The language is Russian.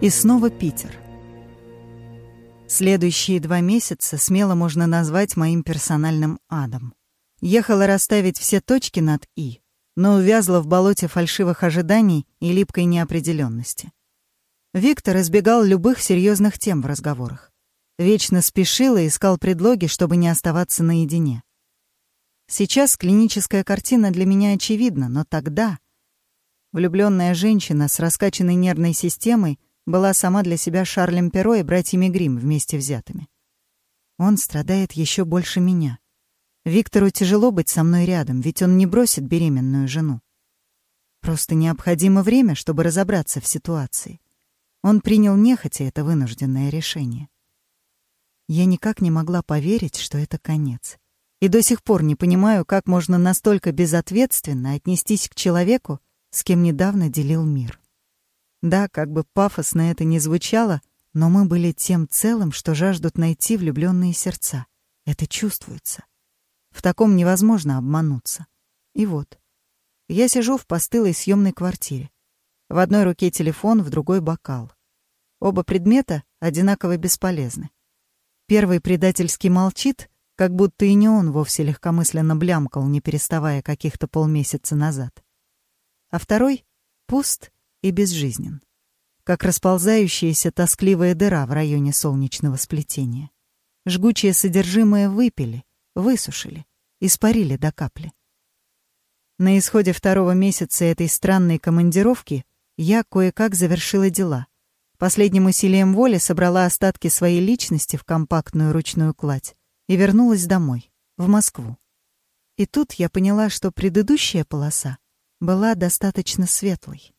И снова Питер. Следующие два месяца смело можно назвать моим персональным адом. Ехала расставить все точки над «и», но увязла в болоте фальшивых ожиданий и липкой неопределенности. Виктор избегал любых серьезных тем в разговорах. Вечно спешил и искал предлоги, чтобы не оставаться наедине. Сейчас клиническая картина для меня очевидна, но тогда влюбленная женщина с раскачанной нервной системой была сама для себя Шарлем Перо и братьями Грим вместе взятыми. Он страдает еще больше меня. Виктору тяжело быть со мной рядом, ведь он не бросит беременную жену. Просто необходимо время, чтобы разобраться в ситуации. Он принял нехотя это вынужденное решение. Я никак не могла поверить, что это конец. И до сих пор не понимаю, как можно настолько безответственно отнестись к человеку, с кем недавно делил мир. Да, как бы пафосно это ни звучало, но мы были тем целым, что жаждут найти влюбленные сердца. Это чувствуется. В таком невозможно обмануться. И вот. Я сижу в постылой съемной квартире. В одной руке телефон, в другой — бокал. Оба предмета одинаково бесполезны. Первый предательски молчит, как будто и не он вовсе легкомысленно блямкал, не переставая каких-то полмесяца назад. А второй пуст и безжизнен, как расползающаяся тоскливая дыра в районе солнечного сплетения. Жгучее содержимое выпили, высушили, испарили до капли. На исходе второго месяца этой странной командировки я кое-как завершила дела. Последним усилием воли собрала остатки своей личности в компактную ручную кладь и вернулась домой, в Москву. И тут я поняла, что предыдущая полоса была достаточно светлой.